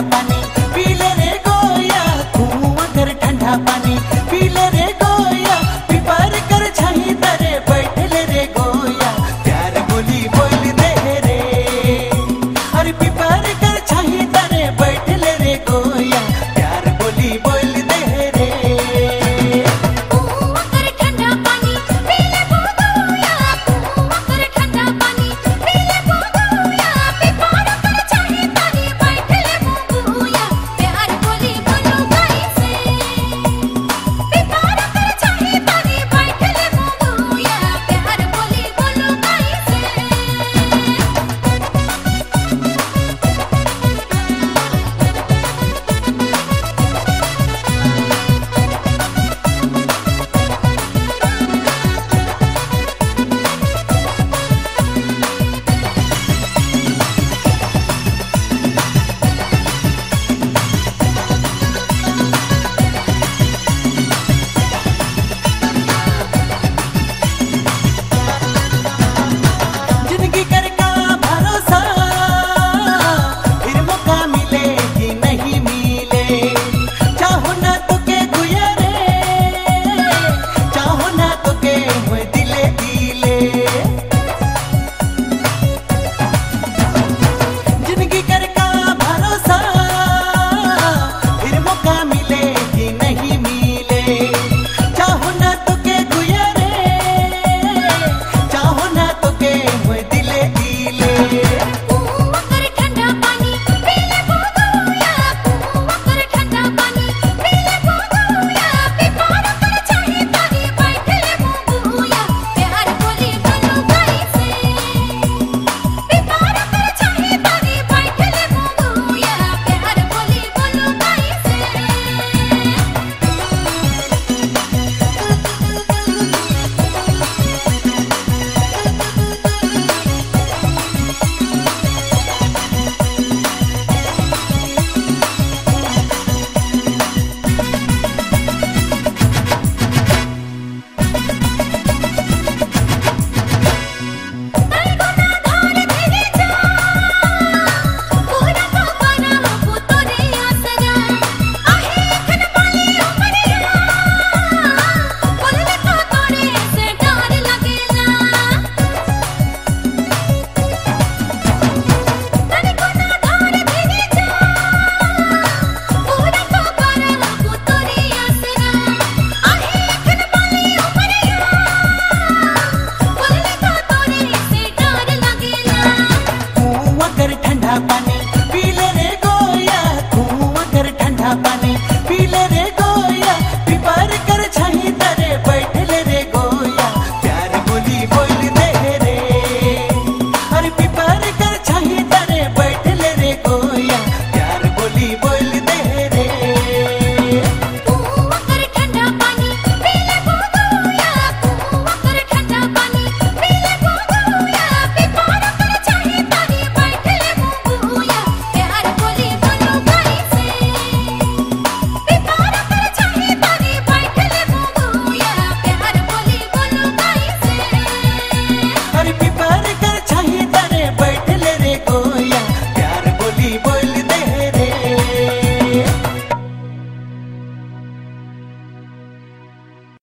la. Japanese.